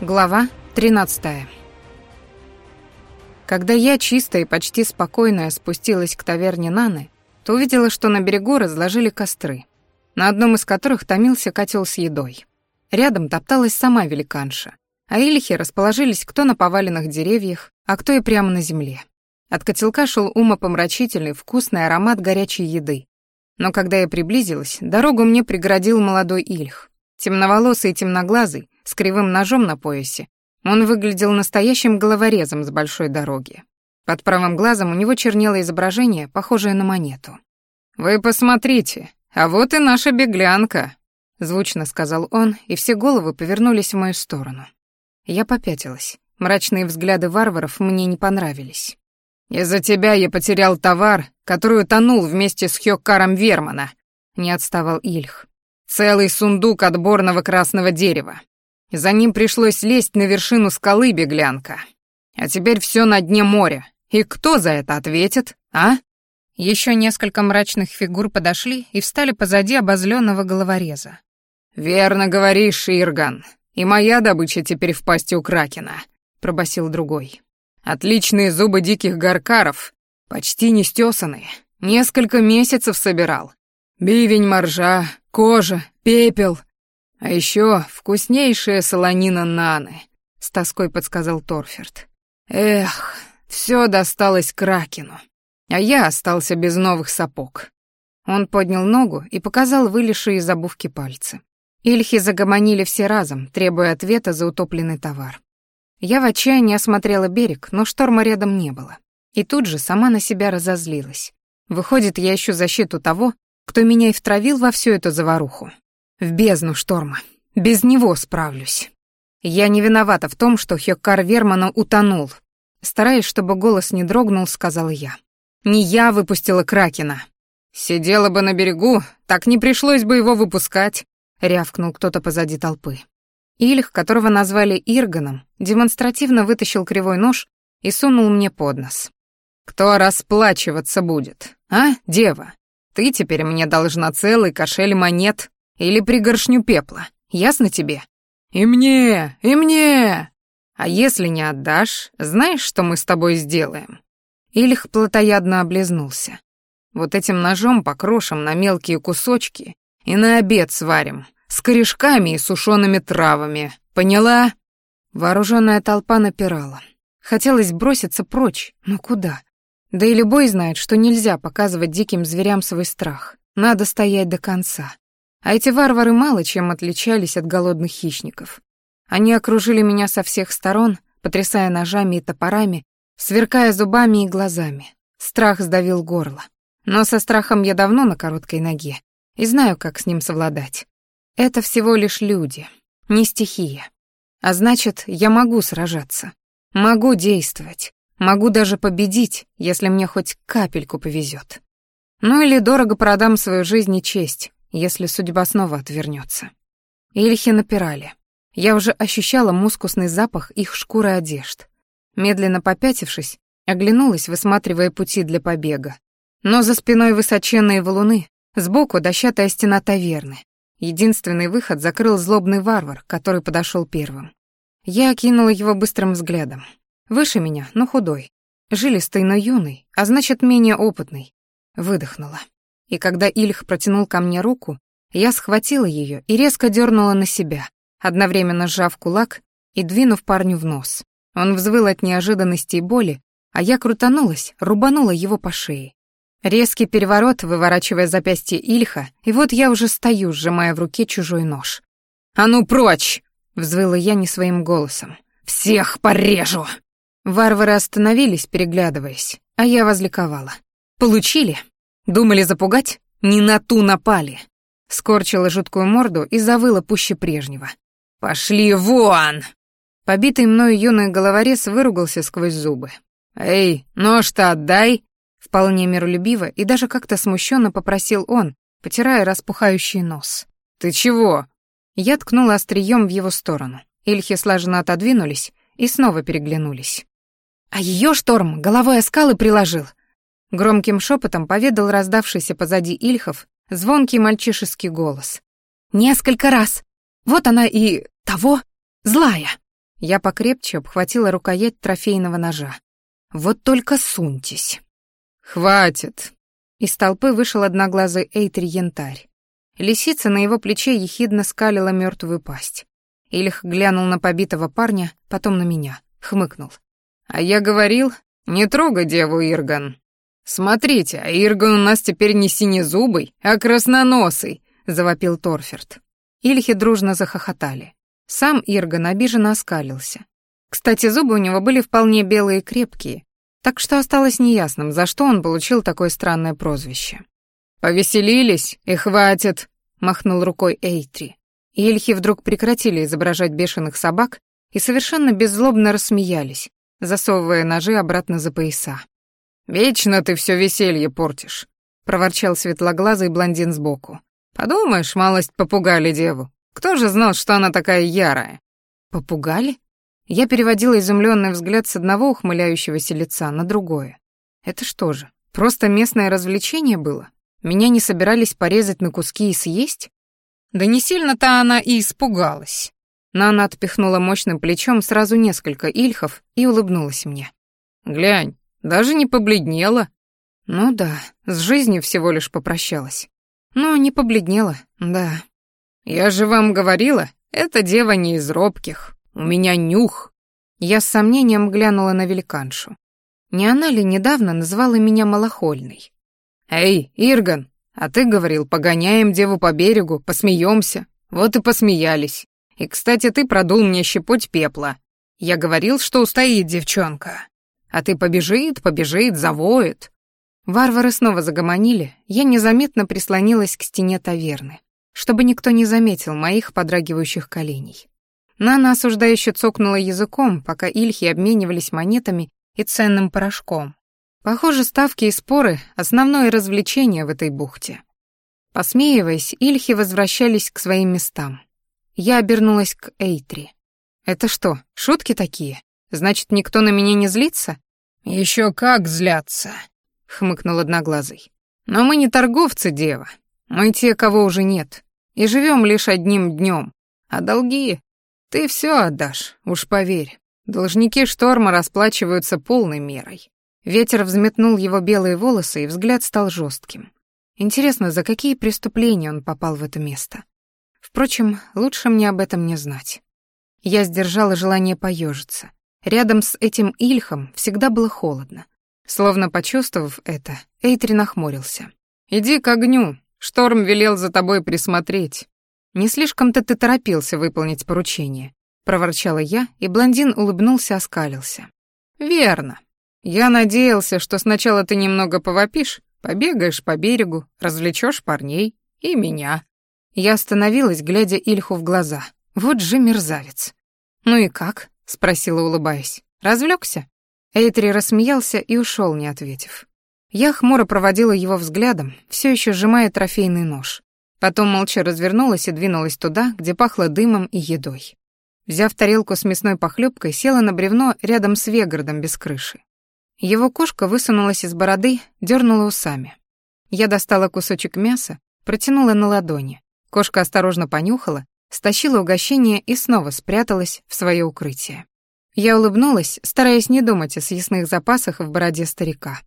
Глава 13. Когда я, чистая и почти спокойная, спустилась к таверне Наны, то увидела, что на берегу разложили костры, на одном из которых томился котел с едой. Рядом топталась сама великанша, а илихи расположились кто на поваленных деревьях, а кто и прямо на земле. От котелка шел умопомрачительный вкусный аромат горячей еды. Но когда я приблизилась, дорогу мне преградил молодой ильх. Темноволосый и темноглазый, с кривым ножом на поясе. Он выглядел настоящим головорезом с большой дороги. Под правым глазом у него чернело изображение, похожее на монету. «Вы посмотрите, а вот и наша беглянка», — звучно сказал он, и все головы повернулись в мою сторону. Я попятилась. Мрачные взгляды варваров мне не понравились. «Из-за тебя я потерял товар, который утонул вместе с Хёккаром Вермана», — не отставал Ильх. «Целый сундук отборного красного дерева. За ним пришлось лезть на вершину скалы, беглянка. А теперь все на дне моря. И кто за это ответит, а? Еще несколько мрачных фигур подошли и встали позади обозленного головореза. «Верно говоришь, Ирган. И моя добыча теперь в пасти у Кракена», — пробасил другой. «Отличные зубы диких гаркаров, почти не стесанные. Несколько месяцев собирал. Бивень, моржа, кожа, пепел, «А еще вкуснейшая солонина Наны», — с тоской подсказал Торферт. «Эх, все досталось Кракену, а я остался без новых сапог». Он поднял ногу и показал вылезшие из обувки пальцы. Ильхи загомонили все разом, требуя ответа за утопленный товар. Я в отчаянии осмотрела берег, но шторма рядом не было. И тут же сама на себя разозлилась. Выходит, я ищу защиту того, кто меня и втравил во всю эту заваруху. В бездну шторма. Без него справлюсь. Я не виновата в том, что Хёккар Вермана утонул. Стараясь, чтобы голос не дрогнул, сказала я. Не я выпустила Кракена. Сидела бы на берегу, так не пришлось бы его выпускать, рявкнул кто-то позади толпы. Ильх, которого назвали Ирганом, демонстративно вытащил кривой нож и сунул мне под нос. «Кто расплачиваться будет, а, дева? Ты теперь мне должна целый кошель монет или пригоршню пепла. Ясно тебе? И мне, и мне. А если не отдашь, знаешь, что мы с тобой сделаем? Ильх плотоядно облизнулся. Вот этим ножом покрошим на мелкие кусочки и на обед сварим, с корешками и сушеными травами. Поняла? Вооруженная толпа напирала. Хотелось броситься прочь, но куда? Да и любой знает, что нельзя показывать диким зверям свой страх. Надо стоять до конца. А эти варвары мало чем отличались от голодных хищников. Они окружили меня со всех сторон, потрясая ножами и топорами, сверкая зубами и глазами. Страх сдавил горло. Но со страхом я давно на короткой ноге и знаю, как с ним совладать. Это всего лишь люди, не стихия. А значит, я могу сражаться, могу действовать, могу даже победить, если мне хоть капельку повезет. Ну или дорого продам свою жизнь и честь, если судьба снова отвернется. Ильхи напирали. Я уже ощущала мускусный запах их шкуры одежд. Медленно попятившись, оглянулась, высматривая пути для побега. Но за спиной высоченные валуны, сбоку дощатая стена таверны. Единственный выход закрыл злобный варвар, который подошел первым. Я окинула его быстрым взглядом. Выше меня, но худой. Жилистый, но юный, а значит, менее опытный. Выдохнула и когда Ильх протянул ко мне руку, я схватила ее и резко дернула на себя, одновременно сжав кулак и двинув парню в нос. Он взвыл от неожиданности и боли, а я крутанулась, рубанула его по шее. Резкий переворот, выворачивая запястье Ильха, и вот я уже стою, сжимая в руке чужой нож. «А ну прочь!» — взвыла я не своим голосом. «Всех порежу!» Варвары остановились, переглядываясь, а я возликовала. «Получили!» Думали запугать? Не на ту напали. Скорчила жуткую морду и завыла пуще прежнего. «Пошли вон!» Побитый мною юный головорез выругался сквозь зубы. «Эй, нож-то отдай!» Вполне миролюбиво и даже как-то смущенно попросил он, потирая распухающий нос. «Ты чего?» Я ткнула острием в его сторону. Ильхи слаженно отодвинулись и снова переглянулись. «А ее шторм головой о скалы приложил. Громким шепотом поведал раздавшийся позади Ильхов звонкий мальчишеский голос. «Несколько раз. Вот она и... того... злая». Я покрепче обхватила рукоять трофейного ножа. Вот только суньтесь. Хватит. Из толпы вышел одноглазый Эйтри Янтарь. Лисица на его плече ехидно скалила мертвую пасть. Ильх глянул на побитого парня, потом на меня, хмыкнул. «А я говорил, не трогай деву Ирган. Смотрите, а Ирган у нас теперь не синезубый, а красноносый», — завопил Торферт. Ильхи дружно захохотали. Сам Ирган обиженно оскалился. Кстати, зубы у него были вполне белые и крепкие, так что осталось неясным, за что он получил такое странное прозвище. «Повеселились, и хватит», — махнул рукой Эйтри. Ильхи вдруг прекратили изображать бешеных собак и совершенно беззлобно рассмеялись, засовывая ножи обратно за пояса. «Вечно ты все веселье портишь», — проворчал светлоглазый блондин сбоку. «Подумаешь, малость попугали деву. Кто же знал, что она такая ярая?» «Попугали?» Я переводила изумленный взгляд с одного ухмыляющегося лица на другое. «Это что же, просто местное развлечение было? Меня не собирались порезать на куски и съесть?» «Да не сильно-то она и испугалась». Нана отпихнула мощным плечом сразу несколько ильхов и улыбнулась мне. «Глянь, даже не побледнела». «Ну да, с жизнью всего лишь попрощалась». «Ну, не побледнела, да». «Я же вам говорила, эта дева не из робких. У меня нюх». Я с сомнением глянула на великаншу. Не она ли недавно называла меня малохольной? «Эй, Ирган, а ты говорил, погоняем деву по берегу, посмеемся. Вот и посмеялись. И, кстати, ты продул мне щепоть пепла. Я говорил, что устоит девчонка. А ты побежит, побежит, завоет. Варвары снова загомонили, я незаметно прислонилась к стене таверны, чтобы никто не заметил моих подрагивающих коленей. Нана осуждающе цокнула языком, пока ильхи обменивались монетами и ценным порошком. Похоже, ставки и споры — основное развлечение в этой бухте. Посмеиваясь, ильхи возвращались к своим местам. Я обернулась к Эйтри. «Это что, шутки такие? Значит, никто на меня не злится?» Еще как злятся», — хмыкнул Одноглазый. «Но мы не торговцы, дева. Мы те, кого уже нет, и живем лишь одним днем. А долги ты все отдашь, уж поверь. Должники шторма расплачиваются полной мерой». Ветер взметнул его белые волосы, и взгляд стал жестким. Интересно, за какие преступления он попал в это место? Впрочем, лучше мне об этом не знать. Я сдержала желание поежиться. Рядом с этим Ильхом всегда было холодно. Словно почувствовав это, Эйтри нахмурился. «Иди к огню. Шторм велел за тобой присмотреть». «Не слишком-то ты торопился выполнить поручение», — проворчала я, и блондин улыбнулся, оскалился. «Верно. Я надеялся, что сначала ты немного повопишь, побегаешь по берегу, развлечешь парней и меня. Я остановилась, глядя Ильху в глаза. Вот же мерзавец. «Ну и как?» — спросила, улыбаясь. Развлекся? Эйтри рассмеялся и ушел, не ответив. Я хмуро проводила его взглядом, все еще сжимая трофейный нож. Потом молча развернулась и двинулась туда, где пахло дымом и едой. Взяв тарелку с мясной похлебкой, села на бревно рядом с Вегардом без крыши. Его кошка высунулась из бороды, дернула усами. Я достала кусочек мяса, протянула на ладони. Кошка осторожно понюхала, стащила угощение и снова спряталась в свое укрытие. Я улыбнулась, стараясь не думать о съестных запасах в бороде старика.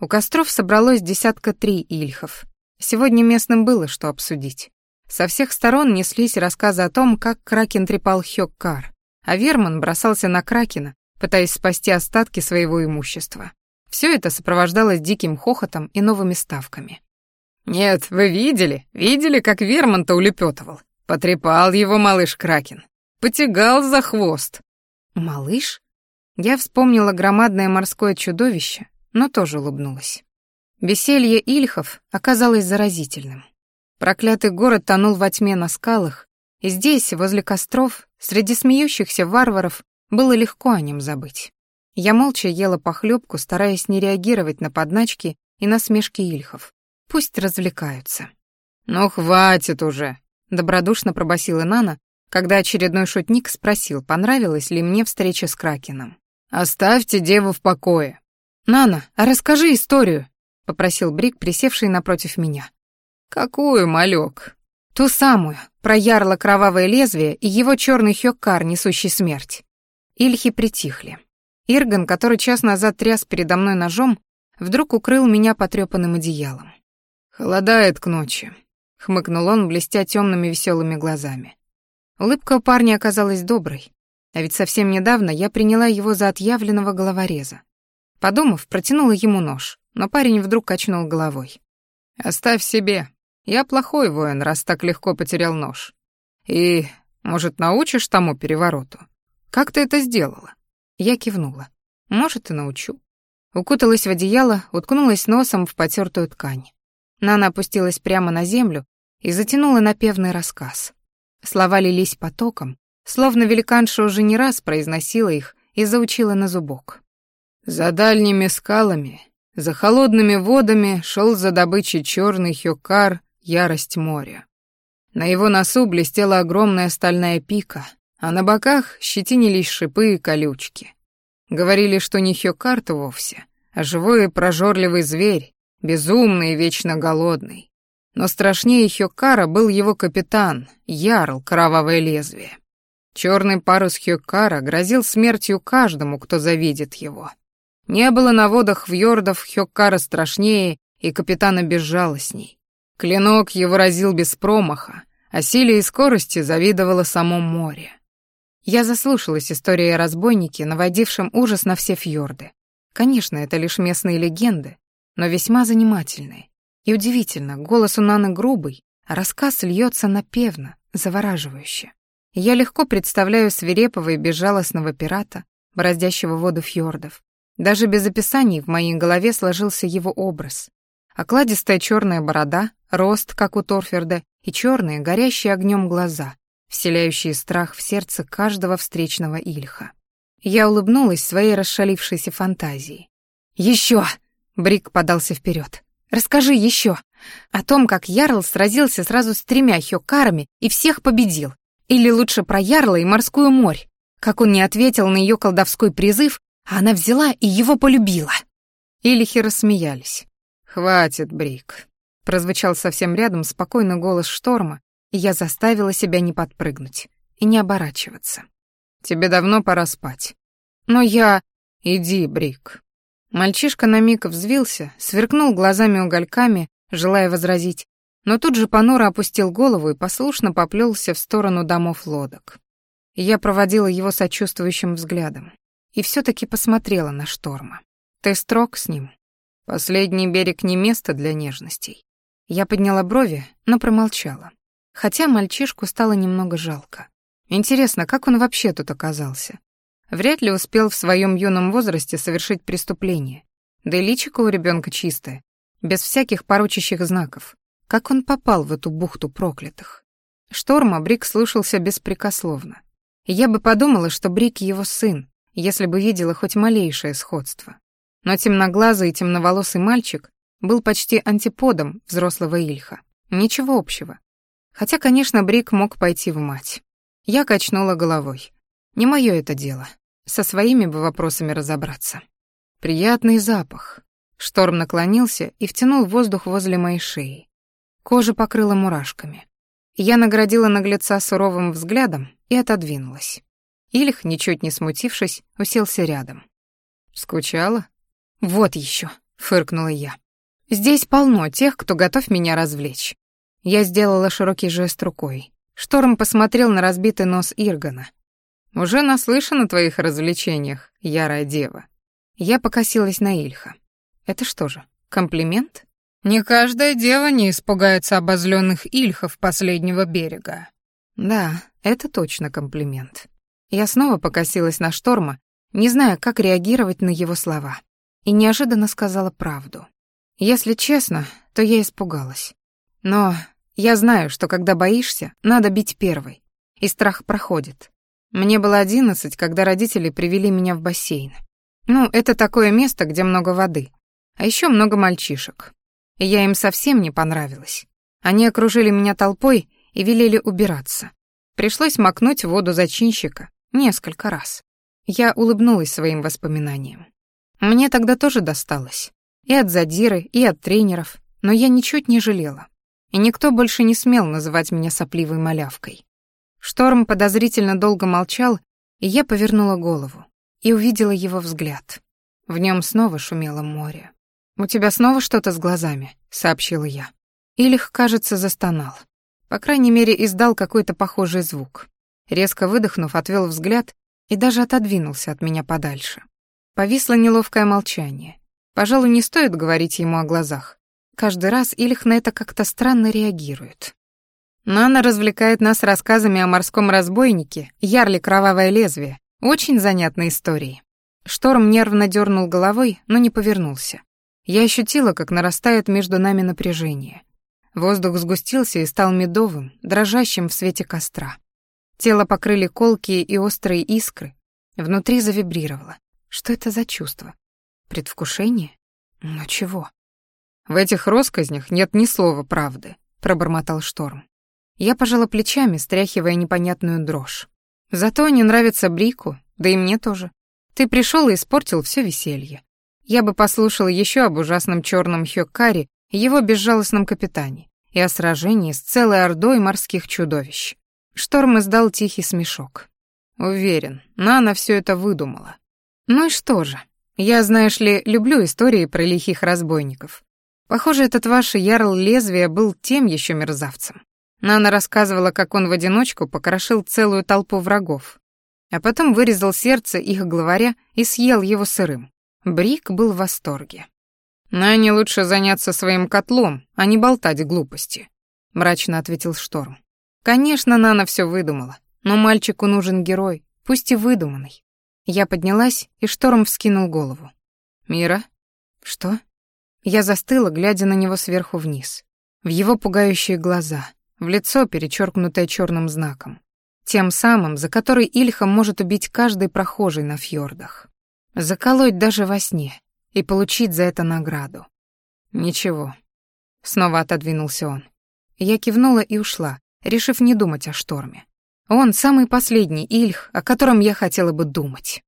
У костров собралось десятка три ильхов. Сегодня местным было что обсудить. Со всех сторон неслись рассказы о том, как Кракен трепал Хёккар, а Верман бросался на Кракена, пытаясь спасти остатки своего имущества. Все это сопровождалось диким хохотом и новыми ставками. «Нет, вы видели? Видели, как Вермонта улепетывал? Потрепал его малыш Кракен. Потягал за хвост». «Малыш?» Я вспомнила громадное морское чудовище, но тоже улыбнулась. Веселье Ильхов оказалось заразительным. Проклятый город тонул во тьме на скалах, и здесь, возле костров, среди смеющихся варваров, было легко о нем забыть. Я молча ела похлебку, стараясь не реагировать на подначки и насмешки Ильхов. Пусть развлекаются. «Ну, хватит уже», — добродушно пробасила Нана, когда очередной шутник спросил, понравилась ли мне встреча с Кракеном. «Оставьте деву в покое». «Нана, а расскажи историю», — попросил Брик, присевший напротив меня. «Какую, малек?» «Ту самую, про ярло кровавое лезвие и его черный хёккар, несущий смерть». Ильхи притихли. Ирган, который час назад тряс передо мной ножом, вдруг укрыл меня потрёпанным одеялом. «Холодает к ночи», — хмыкнул он, блестя темными веселыми глазами. Улыбка у парня оказалась доброй, а ведь совсем недавно я приняла его за отъявленного головореза. Подумав, протянула ему нож, но парень вдруг качнул головой. «Оставь себе. Я плохой воин, раз так легко потерял нож. И, может, научишь тому перевороту? Как ты это сделала?» Я кивнула. «Может, и научу». Укуталась в одеяло, уткнулась носом в потертую ткань. Нана опустилась прямо на землю и затянула напевный рассказ. Слова лились потоком, словно великанша уже не раз произносила их и заучила на зубок. За дальними скалами, за холодными водами шел за добычей черный хёкар ярость моря. На его носу блестела огромная стальная пика, а на боках щетинились шипы и колючки. Говорили, что не хёкар-то вовсе, а живой и прожорливый зверь, безумный и вечно голодный. Но страшнее Хёкара был его капитан, Ярл Кровавое Лезвие. Черный парус Хёкара грозил смертью каждому, кто завидит его. Не было на водах вьордов Хёккара страшнее и капитана безжалостней. Клинок его разил без промаха, а силе и скорости завидовало само море. Я заслушалась историей о разбойнике, наводившем ужас на все фьорды. Конечно, это лишь местные легенды, но весьма занимательные. И удивительно, голос у Наны грубый, а рассказ льется напевно, завораживающе. Я легко представляю свирепого и безжалостного пирата, бороздящего воду фьордов, даже без описаний в моей голове сложился его образ. Окладистая черная борода, рост, как у Торферда, и черные, горящие огнем глаза, вселяющие страх в сердце каждого встречного Ильха. Я улыбнулась своей расшалившейся фантазии. «Еще!» — Брик подался вперед. «Расскажи еще о том, как Ярл сразился сразу с тремя хёкарами и всех победил. Или лучше про Ярла и морскую морь. Как он не ответил на ее колдовской призыв а она взяла и его полюбила. Илихи рассмеялись. «Хватит, Брик», — прозвучал совсем рядом спокойный голос шторма, и я заставила себя не подпрыгнуть и не оборачиваться. «Тебе давно пора спать». «Но я...» «Иди, Брик». Мальчишка на миг взвился, сверкнул глазами угольками, желая возразить, но тут же понуро опустил голову и послушно поплелся в сторону домов лодок. Я проводила его сочувствующим взглядом и все-таки посмотрела на шторма. Ты строг с ним. Последний берег не место для нежностей. Я подняла брови, но промолчала. Хотя мальчишку стало немного жалко. Интересно, как он вообще тут оказался? Вряд ли успел в своем юном возрасте совершить преступление. Да и личико у ребенка чистое, без всяких порочащих знаков. Как он попал в эту бухту проклятых? Шторма Брик слушался беспрекословно. Я бы подумала, что Брик его сын, если бы видела хоть малейшее сходство. Но темноглазый и темноволосый мальчик был почти антиподом взрослого Ильха. Ничего общего. Хотя, конечно, Брик мог пойти в мать. Я качнула головой. Не мое это дело. Со своими бы вопросами разобраться. Приятный запах. Шторм наклонился и втянул воздух возле моей шеи. Кожа покрыла мурашками. Я наградила наглеца суровым взглядом и отодвинулась. Ильх, ничуть не смутившись, уселся рядом. «Скучала?» «Вот еще», — фыркнула я. «Здесь полно тех, кто готов меня развлечь». Я сделала широкий жест рукой. Шторм посмотрел на разбитый нос Иргана. «Уже наслышан о твоих развлечениях, ярая дева». Я покосилась на Ильха. «Это что же, комплимент?» «Не каждая дева не испугается обозленных Ильхов последнего берега». «Да, это точно комплимент». Я снова покосилась на шторма, не зная, как реагировать на его слова, и неожиданно сказала правду. Если честно, то я испугалась. Но я знаю, что когда боишься, надо бить первой, и страх проходит. Мне было одиннадцать, когда родители привели меня в бассейн. Ну, это такое место, где много воды, а еще много мальчишек. И я им совсем не понравилась. Они окружили меня толпой и велели убираться. Пришлось макнуть воду зачинщика, Несколько раз. Я улыбнулась своим воспоминаниям. Мне тогда тоже досталось. И от задиры, и от тренеров, но я ничуть не жалела. И никто больше не смел называть меня сопливой малявкой. Шторм подозрительно долго молчал, И я повернула голову и увидела его взгляд. В нем снова шумело море. «У тебя снова что-то с глазами», — сообщила я. Илих, кажется, застонал. По крайней мере, издал какой-то похожий звук. Резко выдохнув, отвел взгляд и даже отодвинулся от меня подальше. Повисло неловкое молчание. Пожалуй, не стоит говорить ему о глазах. Каждый раз Ильх на это как-то странно реагирует. Нана развлекает нас рассказами о морском разбойнике, ярле кровавое лезвие. Очень занятной истории. Шторм нервно дернул головой, но не повернулся. Я ощутила, как нарастает между нами напряжение. Воздух сгустился и стал медовым, дрожащим в свете костра. Тело покрыли колкие и острые искры. Внутри завибрировало. Что это за чувство? Предвкушение? Но чего? В этих россказнях нет ни слова правды, пробормотал Шторм. Я пожала плечами, стряхивая непонятную дрожь. Зато они нравятся Брику, да и мне тоже. Ты пришел и испортил все веселье. Я бы послушала еще об ужасном черном Хёккаре и его безжалостном капитане и о сражении с целой ордой морских чудовищ. Шторм издал тихий смешок. Уверен, Нана все это выдумала. Ну и что же? Я, знаешь ли, люблю истории про лихих разбойников. Похоже, этот ваш ярл лезвия был тем еще мерзавцем. Нана рассказывала, как он в одиночку покрошил целую толпу врагов, а потом вырезал сердце их главаря и съел его сырым. Брик был в восторге. «Нане лучше заняться своим котлом, а не болтать глупости», — мрачно ответил Шторм. «Конечно, Нана все выдумала, но мальчику нужен герой, пусть и выдуманный». Я поднялась, и Шторм вскинул голову. «Мира?» «Что?» Я застыла, глядя на него сверху вниз. В его пугающие глаза, в лицо, перечеркнутое черным знаком. Тем самым, за который Ильха может убить каждый прохожий на фьордах. Заколоть даже во сне, и получить за это награду. Ничего. Снова отодвинулся он. Я кивнула и ушла, решив не думать о шторме. Он самый последний Ильх, о котором я хотела бы думать.